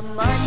my